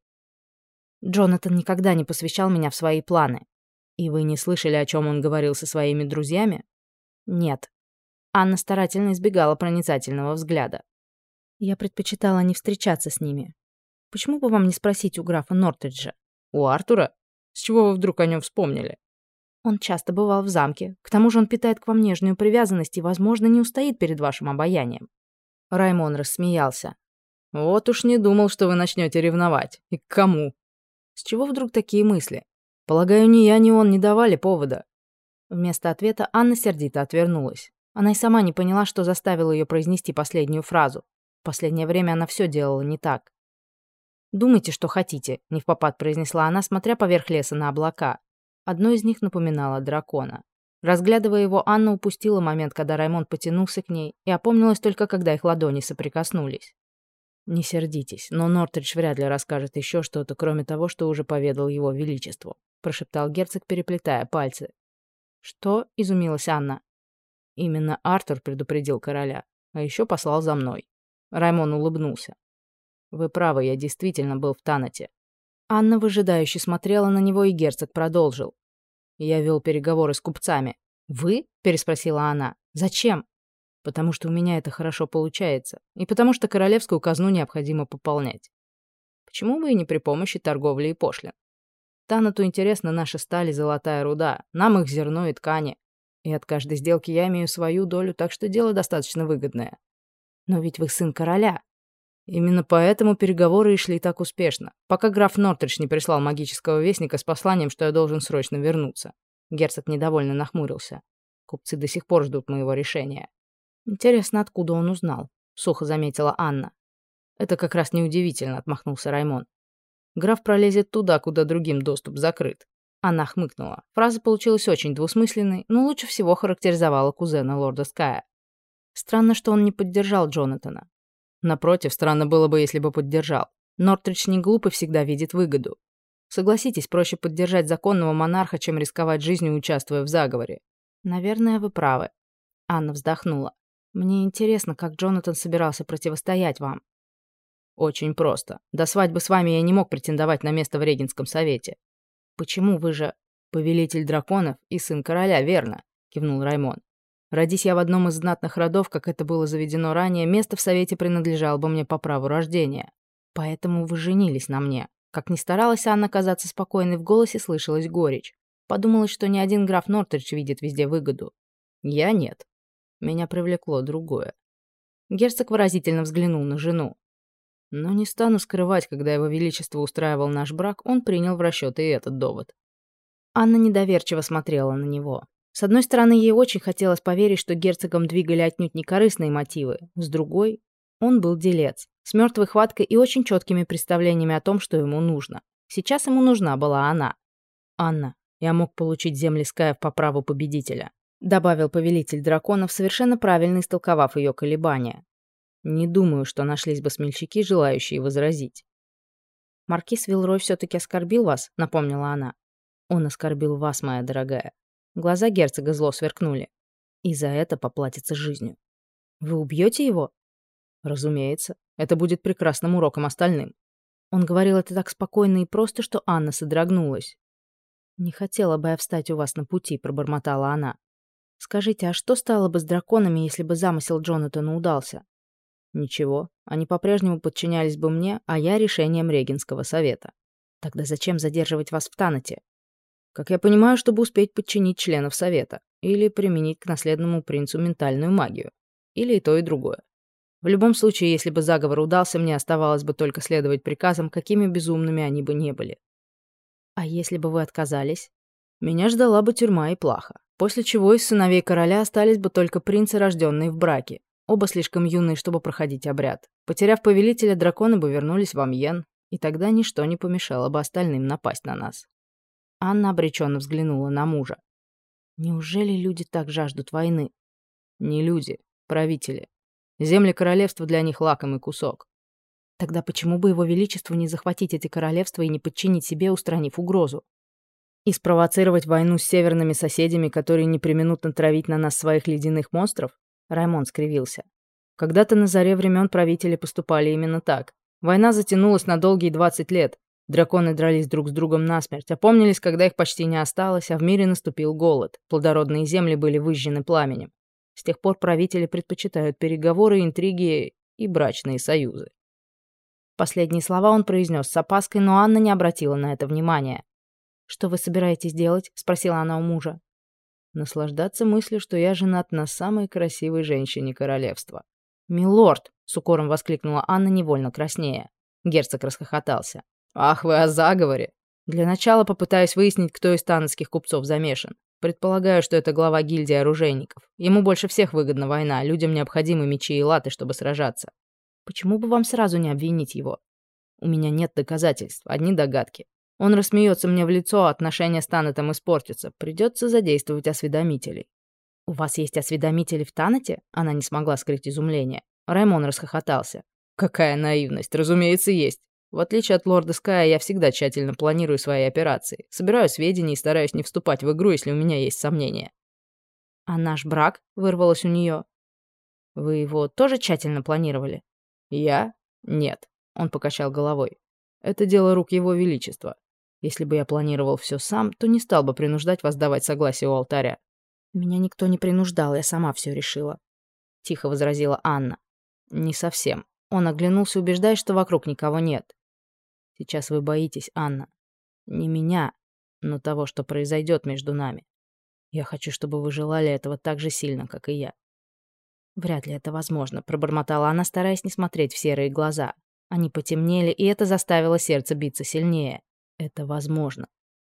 «Джонатан никогда не посвящал меня в свои планы. И вы не слышали, о чем он говорил со своими друзьями?» «Нет». Анна старательно избегала проницательного взгляда. «Я предпочитала не встречаться с ними. Почему бы вам не спросить у графа Нортриджа?» «У Артура?» С чего вы вдруг о нем вспомнили? Он часто бывал в замке. К тому же он питает к вам нежную привязанность и, возможно, не устоит перед вашим обаянием. Раймон рассмеялся. Вот уж не думал, что вы начнете ревновать. И к кому? С чего вдруг такие мысли? Полагаю, ни я, ни он не давали повода. Вместо ответа Анна сердито отвернулась. Она и сама не поняла, что заставило ее произнести последнюю фразу. В последнее время она все делала не так. «Думайте, что хотите», — не в попад произнесла она, смотря поверх леса на облака. Одно из них напоминало дракона. Разглядывая его, Анна упустила момент, когда Раймонд потянулся к ней, и опомнилась только, когда их ладони соприкоснулись. «Не сердитесь, но Нортридж вряд ли расскажет еще что-то, кроме того, что уже поведал его величеству», прошептал герцог, переплетая пальцы. «Что?» — изумилась Анна. «Именно Артур предупредил короля, а еще послал за мной». Раймон улыбнулся. Вы правы, я действительно был в Танате. Анна выжидающе смотрела на него, и герцог продолжил. Я вел переговоры с купцами. «Вы?» – переспросила она. «Зачем?» «Потому что у меня это хорошо получается. И потому что королевскую казну необходимо пополнять. Почему бы и не при помощи торговли и пошлин? Танату интересна наша сталь и золотая руда, нам их зерно и ткани. И от каждой сделки я имею свою долю, так что дело достаточно выгодное. Но ведь вы сын короля. Именно поэтому переговоры и шли так успешно, пока граф Нортридж не прислал магического вестника с посланием, что я должен срочно вернуться. Герцог недовольно нахмурился. Купцы до сих пор ждут моего решения. Интересно, откуда он узнал? Сухо заметила Анна. Это как раз неудивительно, отмахнулся Раймон. Граф пролезет туда, куда другим доступ закрыт. Она хмыкнула. Фраза получилась очень двусмысленной, но лучше всего характеризовала кузена лорда Ская. Странно, что он не поддержал Джонатана. Напротив, странно было бы, если бы поддержал. Нортридж не глуп и всегда видит выгоду. Согласитесь, проще поддержать законного монарха, чем рисковать жизнью, участвуя в заговоре. Наверное, вы правы. Анна вздохнула. Мне интересно, как Джонатан собирался противостоять вам. Очень просто. До свадьбы с вами я не мог претендовать на место в Регенском совете. Почему вы же повелитель драконов и сын короля, верно? кивнул Раймон. Родись я в одном из знатных родов, как это было заведено ранее, место в совете принадлежало бы мне по праву рождения. Поэтому вы женились на мне. Как ни старалась Анна казаться спокойной, в голосе слышалась горечь. Подумалось, что ни один граф Нортридж видит везде выгоду. Я нет. Меня привлекло другое. Герцог выразительно взглянул на жену. Но не стану скрывать, когда его величество устраивал наш брак, он принял в расчет и этот довод. Анна недоверчиво смотрела на него. С одной стороны, ей очень хотелось поверить, что герцогом двигали отнюдь не корыстные мотивы. С другой, он был делец, с мертвой хваткой и очень четкими представлениями о том, что ему нужно. Сейчас ему нужна была она. «Анна, я мог получить земли Скаев по праву победителя», добавил повелитель драконов, совершенно правильно истолковав ее колебания. Не думаю, что нашлись бы смельчаки, желающие возразить. «Маркиз Вилрой все-таки оскорбил вас?» — напомнила она. «Он оскорбил вас, моя дорогая». Глаза герцога зло сверкнули. «И за это поплатится жизнью». «Вы убьете его?» «Разумеется. Это будет прекрасным уроком остальным». Он говорил это так спокойно и просто, что Анна содрогнулась. «Не хотела бы я встать у вас на пути», — пробормотала она. «Скажите, а что стало бы с драконами, если бы замысел Джонатана удался?» Ничего, они по-прежнему подчинялись бы мне, а я решением Регенского совета. Тогда зачем задерживать вас в Танате? Как я понимаю, чтобы успеть подчинить членов совета или применить к наследному принцу ментальную магию. Или и то, и другое. В любом случае, если бы заговор удался, мне оставалось бы только следовать приказам, какими безумными они бы не были. А если бы вы отказались? Меня ждала бы тюрьма и плаха, после чего из сыновей короля остались бы только принцы, рожденные в браке, Оба слишком юные, чтобы проходить обряд. Потеряв повелителя, драконы бы вернулись в Амьен, и тогда ничто не помешало бы остальным напасть на нас. Анна обреченно взглянула на мужа. Неужели люди так жаждут войны? Не люди, правители. Земли королевства для них лакомый кусок. Тогда почему бы его величеству не захватить эти королевства и не подчинить себе, устранив угрозу? И спровоцировать войну с северными соседями, которые не применут натравить на нас своих ледяных монстров? Раймон скривился. Когда-то на заре времен правители поступали именно так. Война затянулась на долгие 20 лет. Драконы дрались друг с другом насмерть, опомнились, когда их почти не осталось, а в мире наступил голод. Плодородные земли были выжжены пламенем. С тех пор правители предпочитают переговоры, интриги и брачные союзы. Последние слова он произнес с опаской, но Анна не обратила на это внимания. «Что вы собираетесь делать?» — спросила она у мужа. Наслаждаться мыслью, что я женат на самой красивой женщине королевства. «Милорд!» — с укором воскликнула Анна, невольно краснея. Герцог расхохотался. «Ах вы о заговоре!» Для начала попытаюсь выяснить, кто из танских купцов замешан. Предполагаю, что это глава гильдии оружейников. Ему больше всех выгодна война, людям необходимы мечи и латы, чтобы сражаться. Почему бы вам сразу не обвинить его? У меня нет доказательств, одни догадки. Он рассмеется мне в лицо, а отношения с Танетом испортятся. Придется задействовать осведомителей. «У вас есть осведомители в Танете?» Она не смогла скрыть изумление. Раймон расхохотался. «Какая наивность! Разумеется, есть. В отличие от лорда Ская, я всегда тщательно планирую свои операции. Собираю сведения и стараюсь не вступать в игру, если у меня есть сомнения». «А наш брак?» — вырвалось у нее. «Вы его тоже тщательно планировали?» «Я? Нет», — он покачал головой. «Это дело рук его величества. Если бы я планировал все сам, то не стал бы принуждать вас давать согласие у алтаря. Меня никто не принуждал, я сама все решила. Тихо возразила Анна. Не совсем. Он оглянулся, убеждая, что вокруг никого нет. Сейчас вы боитесь, Анна. Не меня, но того, что произойдет между нами. Я хочу, чтобы вы желали этого так же сильно, как и я. Вряд ли это возможно, пробормотала она, стараясь не смотреть в серые глаза. Они потемнели, и это заставило сердце биться сильнее. Это возможно.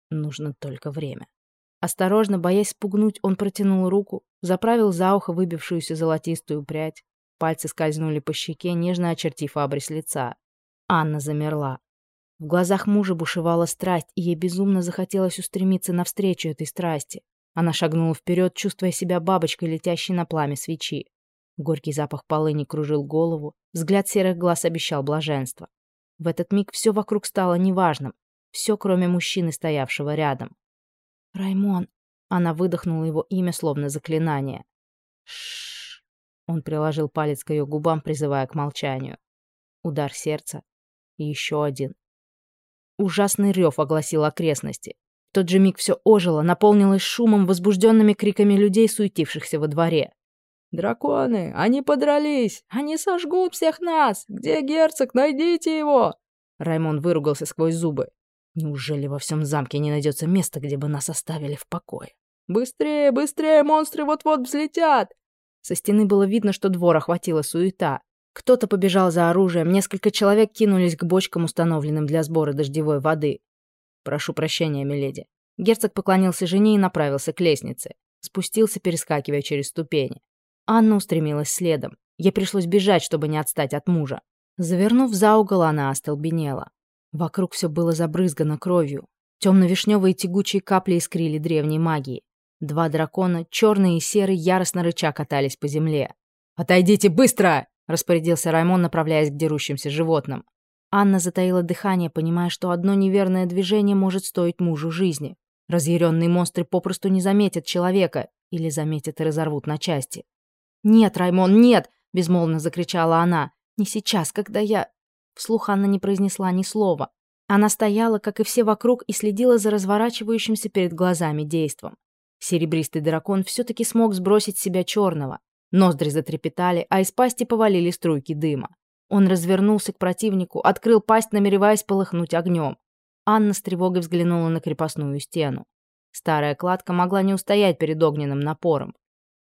Нужно только время. Осторожно, боясь спугнуть, он протянул руку, заправил за ухо выбившуюся золотистую прядь. Пальцы скользнули по щеке, нежно очертив абрис лица. Анна замерла. В глазах мужа бушевала страсть, и ей безумно захотелось устремиться навстречу этой страсти. Она шагнула вперед, чувствуя себя бабочкой, летящей на пламя свечи. Горький запах полыни кружил голову, взгляд серых глаз обещал блаженство. В этот миг все вокруг стало неважным, все, кроме мужчины, стоявшего рядом. «Раймон!» Она выдохнула его имя, словно заклинание. Шш. Он приложил палец к ее губам, призывая к молчанию. Удар сердца. Еще один. Ужасный рев огласил окрестности. В тот же миг все ожило, наполнилось шумом, возбужденными криками людей, суетившихся во дворе. «Драконы! Они подрались! Они сожгут всех нас! Где герцог? Найдите его!» Раймон выругался сквозь зубы. «Неужели во всем замке не найдется места, где бы нас оставили в покое?» «Быстрее, быстрее! Монстры вот-вот взлетят!» Со стены было видно, что двор охватила суета. Кто-то побежал за оружием, несколько человек кинулись к бочкам, установленным для сбора дождевой воды. «Прошу прощения, миледи». Герцог поклонился жене и направился к лестнице. Спустился, перескакивая через ступени. Анна устремилась следом. Ей пришлось бежать, чтобы не отстать от мужа. Завернув за угол, она остолбенела. Вокруг все было забрызгано кровью. Темно-вишневые тягучие капли искрили древней магии. Два дракона, черный и серый, яростно рыча катались по земле. «Отойдите быстро!» Распорядился Раймон, направляясь к дерущимся животным. Анна затаила дыхание, понимая, что одно неверное движение может стоить мужу жизни. Разъяренные монстры попросту не заметят человека или заметят и разорвут на части. «Нет, Раймон, нет!» — безмолвно закричала она. «Не сейчас, когда я...» Вслух Анна не произнесла ни слова. Она стояла, как и все вокруг, и следила за разворачивающимся перед глазами действом. Серебристый дракон все-таки смог сбросить с себя черного. Ноздри затрепетали, а из пасти повалили струйки дыма. Он развернулся к противнику, открыл пасть, намереваясь полыхнуть огнем. Анна с тревогой взглянула на крепостную стену. Старая кладка могла не устоять перед огненным напором.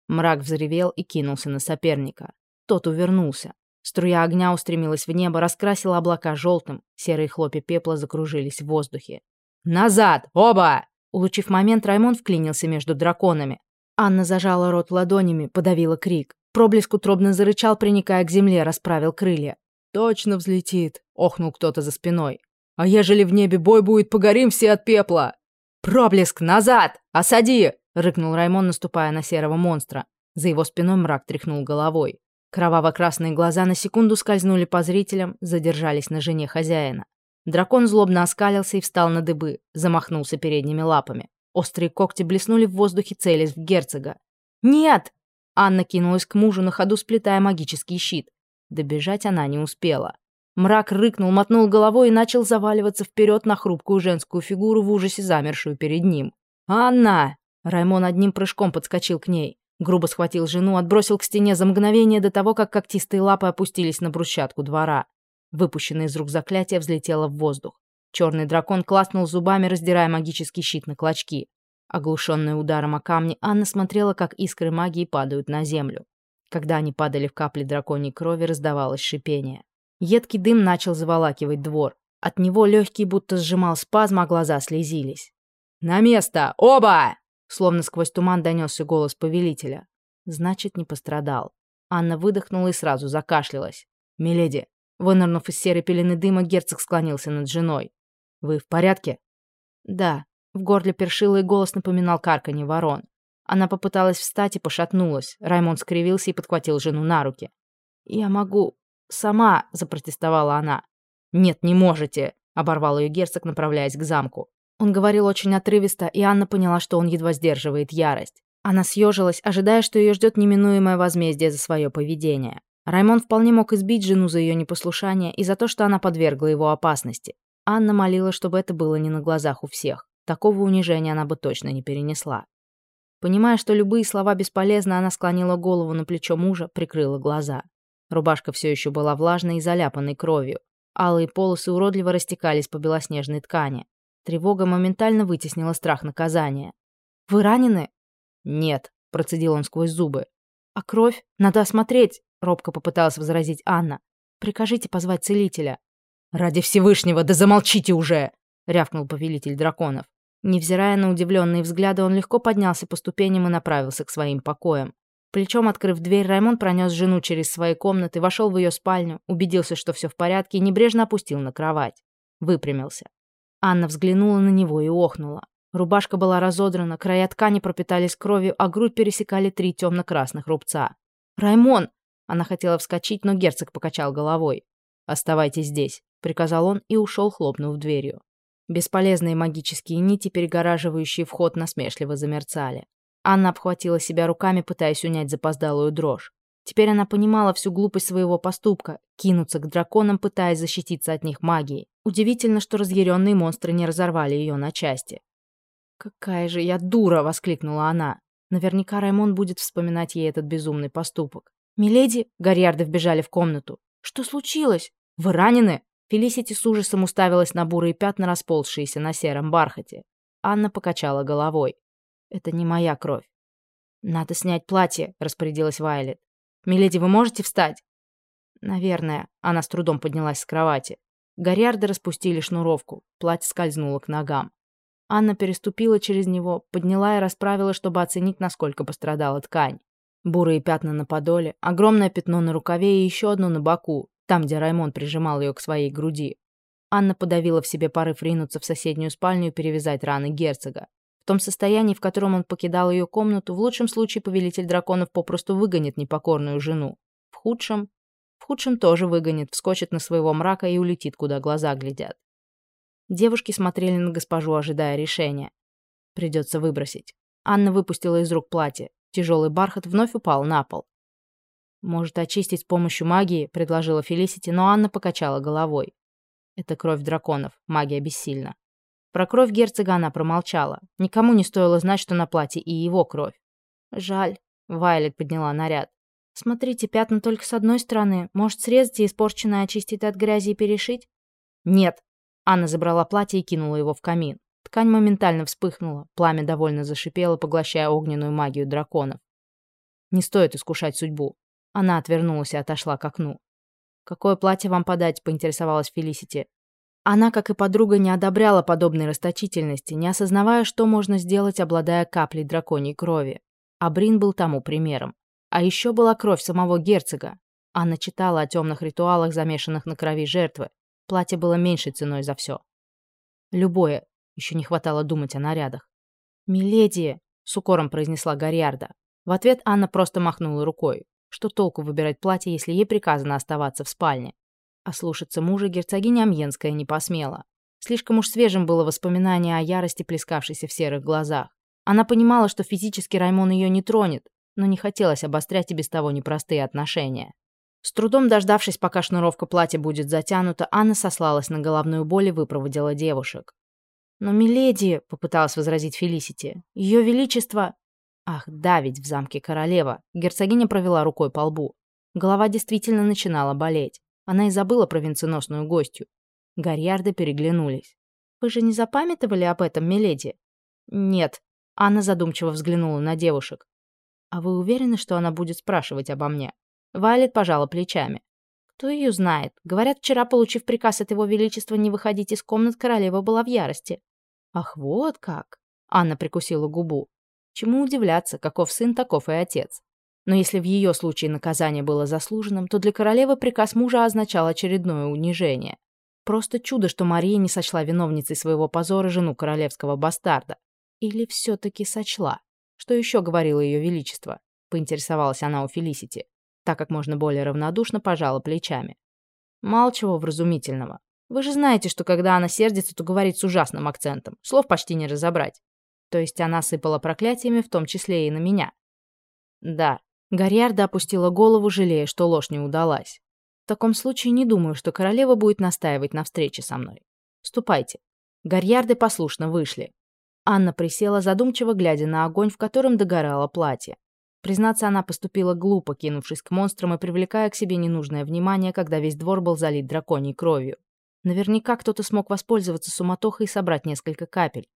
Мрак взревел и кинулся на соперника. Тот увернулся. Струя огня устремилась в небо, раскрасила облака желтым, серые хлопья пепла закружились в воздухе. «Назад! Оба!» Улучив момент, Раймон вклинился между драконами. Анна зажала рот ладонями, подавила крик. Проблеск утробно зарычал, приникая к земле, расправил крылья. «Точно взлетит!» — охнул кто-то за спиной. «А ежели в небе бой будет, погорим все от пепла!» «Проблеск! Назад! Осади!» — рыкнул Раймон, наступая на серого монстра. За его спиной мрак тряхнул головой. Кроваво-красные глаза на секунду скользнули по зрителям, задержались на жене хозяина. Дракон злобно оскалился и встал на дыбы, замахнулся передними лапами. Острые когти блеснули в воздухе, целясь в герцога. «Нет!» Анна кинулась к мужу, на ходу сплетая магический щит. Добежать она не успела. Мрак рыкнул, мотнул головой и начал заваливаться вперед на хрупкую женскую фигуру в ужасе замершую перед ним. «Анна!» Раймон одним прыжком подскочил к ней. Грубо схватил жену, отбросил к стене за мгновение до того, как когтистые лапы опустились на брусчатку двора. Выпущенное из рук заклятие взлетело в воздух. Черный дракон класнул зубами, раздирая магический щит на клочки. Оглушенная ударом о камни, Анна смотрела, как искры магии падают на землю. Когда они падали в капли драконьей крови, раздавалось шипение. Едкий дым начал заволакивать двор. От него легкий будто сжимал спазм, а глаза слезились. «На место! Оба!» Словно сквозь туман донесся голос повелителя. Значит, не пострадал. Анна выдохнула и сразу закашлялась. «Миледи!» Вынырнув из серой пелены дыма, герцог склонился над женой. «Вы в порядке?» «Да». В горле першило и голос напоминал карканье ворон. Она попыталась встать и пошатнулась. Раймонд скривился и подхватил жену на руки. «Я могу... сама...» — запротестовала она. «Нет, не можете!» — оборвал ее герцог, направляясь к замку. Он говорил очень отрывисто, и Анна поняла, что он едва сдерживает ярость. Она съежилась, ожидая, что ее ждет неминуемое возмездие за свое поведение. Раймон вполне мог избить жену за ее непослушание и за то, что она подвергла его опасности. Анна молила, чтобы это было не на глазах у всех. Такого унижения она бы точно не перенесла. Понимая, что любые слова бесполезны, она склонила голову на плечо мужа, прикрыла глаза. Рубашка все еще была влажной и заляпанной кровью. Алые полосы уродливо растекались по белоснежной ткани. Тревога моментально вытеснила страх наказания. «Вы ранены?» «Нет», — процедил он сквозь зубы. «А кровь? Надо осмотреть», — робко попыталась возразить Анна. «Прикажите позвать целителя». «Ради Всевышнего, да замолчите уже!» — рявкнул повелитель драконов. Невзирая на удивленные взгляды, он легко поднялся по ступеням и направился к своим покоям. Плечом открыв дверь, Раймон пронес жену через свои комнаты, вошел в ее спальню, убедился, что все в порядке, и небрежно опустил на кровать. выпрямился. Анна взглянула на него и охнула. Рубашка была разодрана, края ткани пропитались кровью, а грудь пересекали три темно-красных рубца. «Раймон!» Она хотела вскочить, но герцог покачал головой. «Оставайтесь здесь», — приказал он и ушел, хлопнув дверью. Бесполезные магические нити, перегораживающие вход, насмешливо замерцали. Анна обхватила себя руками, пытаясь унять запоздалую дрожь. Теперь она понимала всю глупость своего поступка — кинуться к драконам, пытаясь защититься от них магией. Удивительно, что разъяренные монстры не разорвали ее на части. «Какая же я дура!» — воскликнула она. Наверняка Раймон будет вспоминать ей этот безумный поступок. «Миледи!» — Гарьярды вбежали в комнату. «Что случилось? Вы ранены?» Фелисити с ужасом уставилась на бурые пятна, расползшиеся на сером бархате. Анна покачала головой. «Это не моя кровь». «Надо снять платье», — распорядилась Вайлет. «Миледи, вы можете встать?» «Наверное». Она с трудом поднялась с кровати. Гориарды распустили шнуровку. Платье скользнуло к ногам. Анна переступила через него, подняла и расправила, чтобы оценить, насколько пострадала ткань. Бурые пятна на подоле, огромное пятно на рукаве и еще одно на боку, там, где Раймон прижимал ее к своей груди. Анна подавила в себе порыв ринуться в соседнюю спальню и перевязать раны герцога. В том состоянии, в котором он покидал ее комнату, в лучшем случае повелитель драконов попросту выгонит непокорную жену. В худшем... В худшем тоже выгонит, вскочит на своего мрака и улетит, куда глаза глядят. Девушки смотрели на госпожу, ожидая решения. Придется выбросить. Анна выпустила из рук платье. Тяжелый бархат вновь упал на пол. «Может, очистить с помощью магии?» — предложила Фелисити, но Анна покачала головой. «Это кровь драконов. Магия бессильна». Про кровь герцога она промолчала. Никому не стоило знать, что на платье и его кровь. «Жаль», — Вайлет подняла наряд. «Смотрите, пятна только с одной стороны. Может, срезать и испорченное очистить от грязи и перешить?» «Нет». Анна забрала платье и кинула его в камин. Ткань моментально вспыхнула, пламя довольно зашипело, поглощая огненную магию драконов. Не стоит искушать судьбу. Она отвернулась и отошла к окну. «Какое платье вам подать?» — поинтересовалась Фелисити. Она, как и подруга, не одобряла подобной расточительности, не осознавая, что можно сделать, обладая каплей драконьей крови. А Брин был тому примером. А еще была кровь самого герцога. Анна читала о темных ритуалах, замешанных на крови жертвы. Платье было меньшей ценой за все. Любое. Еще не хватало думать о нарядах. «Миледи!» — с укором произнесла Гарьярда. В ответ Анна просто махнула рукой. Что толку выбирать платье, если ей приказано оставаться в спальне? А слушаться мужа герцогиня Амьенская не посмела. Слишком уж свежим было воспоминание о ярости, плескавшейся в серых глазах. Она понимала, что физически Раймон ее не тронет, но не хотелось обострять и без того непростые отношения. С трудом дождавшись, пока шнуровка платья будет затянута, Анна сослалась на головную боль и выпроводила девушек. «Но, миледи», — попыталась возразить Фелисити, — «ее величество...» Ах, да, ведь в замке королева. Герцогиня провела рукой по лбу. Голова действительно начинала болеть. Она и забыла про венценосную гостью. Гарьярды переглянулись. «Вы же не запамятовали об этом, миледи?» «Нет». Анна задумчиво взглянула на девушек. «А вы уверены, что она будет спрашивать обо мне?» Вайлет пожала плечами. «Кто ее знает? Говорят, вчера, получив приказ от его величества не выходить из комнат, королева была в ярости». «Ах, вот как!» Анна прикусила губу. Чему удивляться, каков сын, таков и отец. Но если в ее случае наказание было заслуженным, то для королевы приказ мужа означал очередное унижение. Просто чудо, что Мария не сочла виновницей своего позора жену королевского бастарда. Или все-таки сочла? Что еще говорило ее величество? Поинтересовалась она у Фелисити, так как можно более равнодушно пожала плечами. Мало чего вразумительного. Вы же знаете, что когда она сердится, то говорит с ужасным акцентом. Слов почти не разобрать. То есть она сыпала проклятиями, в том числе и на меня. Да. Гарьярда опустила голову, жалея, что ложь не удалась. В таком случае не думаю, что королева будет настаивать на встрече со мной. Ступайте. Гарьярды послушно вышли. Анна присела, задумчиво глядя на огонь, в котором догорало платье. Признаться, она поступила глупо, кинувшись к монстрам и привлекая к себе ненужное внимание, когда весь двор был залит драконьей кровью. Наверняка кто-то смог воспользоваться суматохой и собрать несколько капель.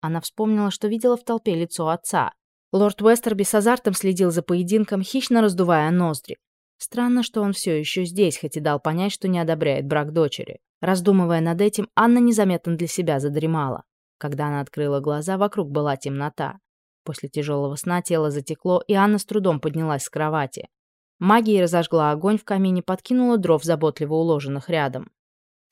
Она вспомнила, что видела в толпе лицо отца. Лорд Уэстерби с азартом следил за поединком, хищно раздувая ноздри. Странно, что он все еще здесь, хоть и дал понять, что не одобряет брак дочери. Раздумывая над этим, Анна незаметно для себя задремала. Когда она открыла глаза, вокруг была темнота. После тяжелого сна тело затекло, и Анна с трудом поднялась с кровати. Магия разожгла огонь в камине, подкинула дров, заботливо уложенных рядом.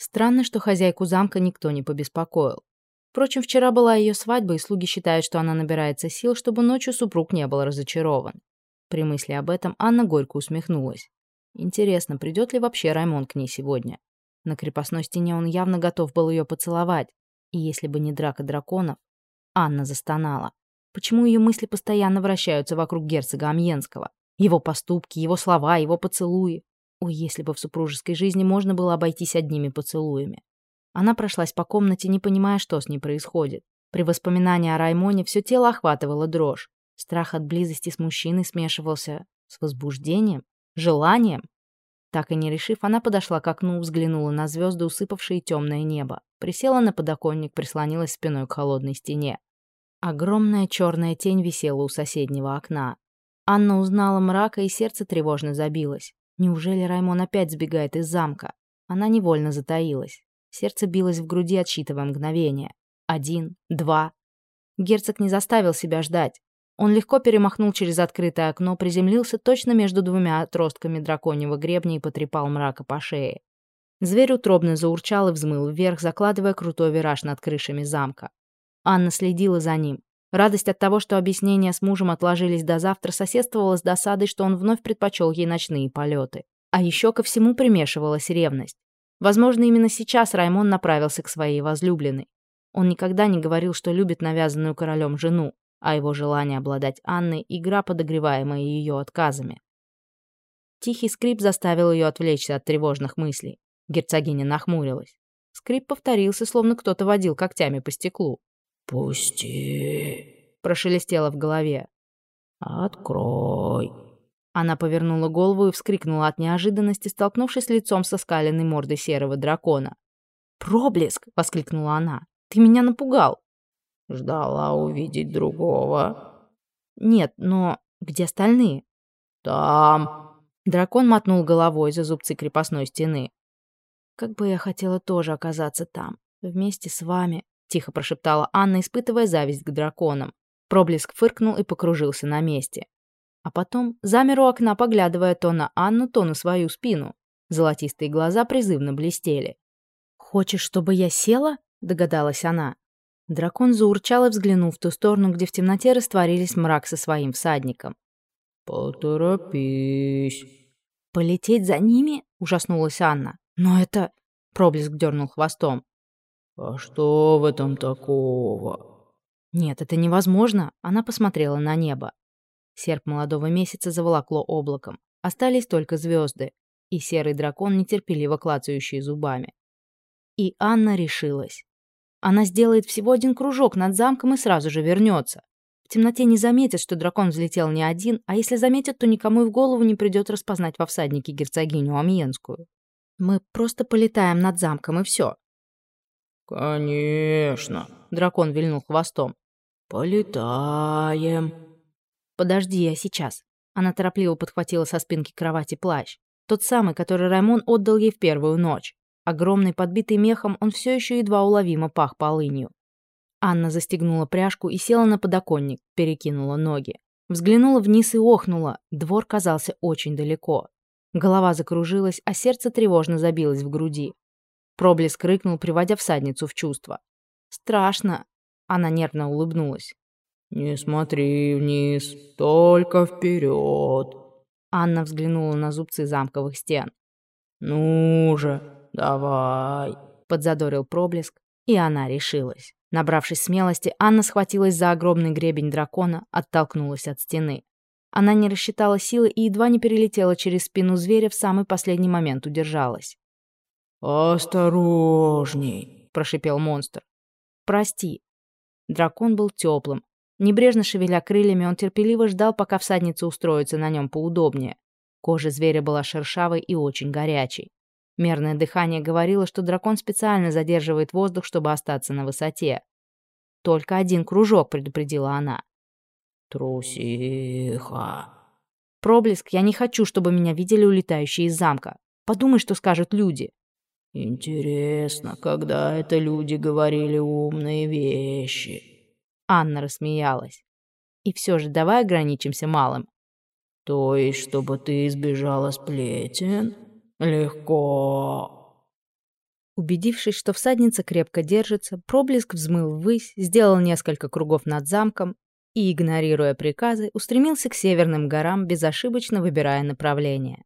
Странно, что хозяйку замка никто не побеспокоил. Впрочем, вчера была ее свадьба, и слуги считают, что она набирается сил, чтобы ночью супруг не был разочарован. При мысли об этом Анна горько усмехнулась. Интересно, придет ли вообще Раймон к ней сегодня? На крепостной стене он явно готов был ее поцеловать. И если бы не драка драконов... Анна застонала. Почему ее мысли постоянно вращаются вокруг герцога Амьенского? Его поступки, его слова, его поцелуи. Ой, если бы в супружеской жизни можно было обойтись одними поцелуями. Она прошлась по комнате, не понимая, что с ней происходит. При воспоминании о Раймоне все тело охватывало дрожь. Страх от близости с мужчиной смешивался с возбуждением, желанием. Так и не решив, она подошла к окну, взглянула на звезды, усыпавшие темное небо. Присела на подоконник, прислонилась спиной к холодной стене. Огромная черная тень висела у соседнего окна. Анна узнала мрака, и сердце тревожно забилось. Неужели Раймон опять сбегает из замка? Она невольно затаилась. Сердце билось в груди, отсчитывая мгновения. Один, два. Герцог не заставил себя ждать. Он легко перемахнул через открытое окно, приземлился точно между двумя отростками драконьего гребня и потрепал мрака по шее. Зверь утробно заурчал и взмыл вверх, закладывая крутой вираж над крышами замка. Анна следила за ним. Радость от того, что объяснения с мужем отложились до завтра, соседствовала с досадой, что он вновь предпочел ей ночные полеты. А еще ко всему примешивалась ревность. Возможно, именно сейчас Раймон направился к своей возлюбленной. Он никогда не говорил, что любит навязанную королем жену, а его желание обладать Анной – игра, подогреваемая ее отказами. Тихий скрип заставил ее отвлечься от тревожных мыслей. Герцогиня нахмурилась. Скрип повторился, словно кто-то водил когтями по стеклу. «Пусти!» – прошелестело в голове. «Открой!» Она повернула голову и вскрикнула от неожиданности, столкнувшись лицом со скаленной мордой серого дракона. «Проблеск!» — воскликнула она. «Ты меня напугал!» Ждала увидеть другого. Нет, но где остальные? Там. Дракон мотнул головой за зубцы крепостной стены. Как бы я хотела тоже оказаться там, вместе с вами, тихо прошептала Анна, испытывая зависть к драконам. Проблеск фыркнул и покружился на месте. А потом замер у окна, поглядывая то на Анну, то на свою спину. Золотистые глаза призывно блестели. «Хочешь, чтобы я села?» — догадалась она. Дракон заурчал и взглянул в ту сторону, где в темноте растворились мрак со своим всадником. «Поторопись». «Полететь за ними?» — ужаснулась Анна. «Но это...» — проблеск дернул хвостом. «А что в этом такого?» «Нет, это невозможно». Она посмотрела на небо. Серп молодого месяца заволокло облаком. Остались только звезды и серый дракон, нетерпеливо клацающий зубами. И Анна решилась. Она сделает всего один кружок над замком и сразу же вернется. В темноте не заметят, что дракон взлетел не один, а если заметят, то никому и в голову не придет распознать во всаднике герцогиню Амьенскую. Мы просто полетаем над замком, и все. «Конечно», — дракон вильнул хвостом. «Полетаем». «Подожди, я сейчас». Она торопливо подхватила со спинки кровати плащ. Тот самый, который Раймон отдал ей в первую ночь. Огромный, подбитый мехом, он все еще едва уловимо пах полынью. Анна застегнула пряжку и села на подоконник, перекинула ноги. Взглянула вниз и охнула. Двор казался очень далеко. Голова закружилась, а сердце тревожно забилось в груди. Проблеск рыкнул, приводя всадницу в чувство. «Страшно!» Она нервно улыбнулась. «Не смотри вниз, только вперед!» Анна взглянула на зубцы замковых стен. «Ну же, «Давай», — подзадорил проблеск, и она решилась. Набравшись смелости, Анна схватилась за огромный гребень дракона, оттолкнулась от стены. Она не рассчитала силы и едва не перелетела через спину зверя, в самый последний момент удержалась. «Осторожней», — прошипел монстр. «Прости». Дракон был теплым. Небрежно шевеля крыльями, он терпеливо ждал, пока всадница устроится на нем поудобнее. Кожа зверя была шершавой и очень горячей. Мерное дыхание говорило, что дракон специально задерживает воздух, чтобы остаться на высоте. «Только один кружок», — предупредила она. «Трусиха». «Проблеск, я не хочу, чтобы меня видели улетающие из замка. Подумай, что скажут люди». «Интересно, когда это люди говорили умные вещи?» Анна рассмеялась. «И все же давай ограничимся малым». «То есть, чтобы ты избежала сплетен?» Легко. Убедившись, что всадница крепко держится, проблеск взмыл ввысь, сделал несколько кругов над замком и, игнорируя приказы, устремился к северным горам, безошибочно выбирая направление.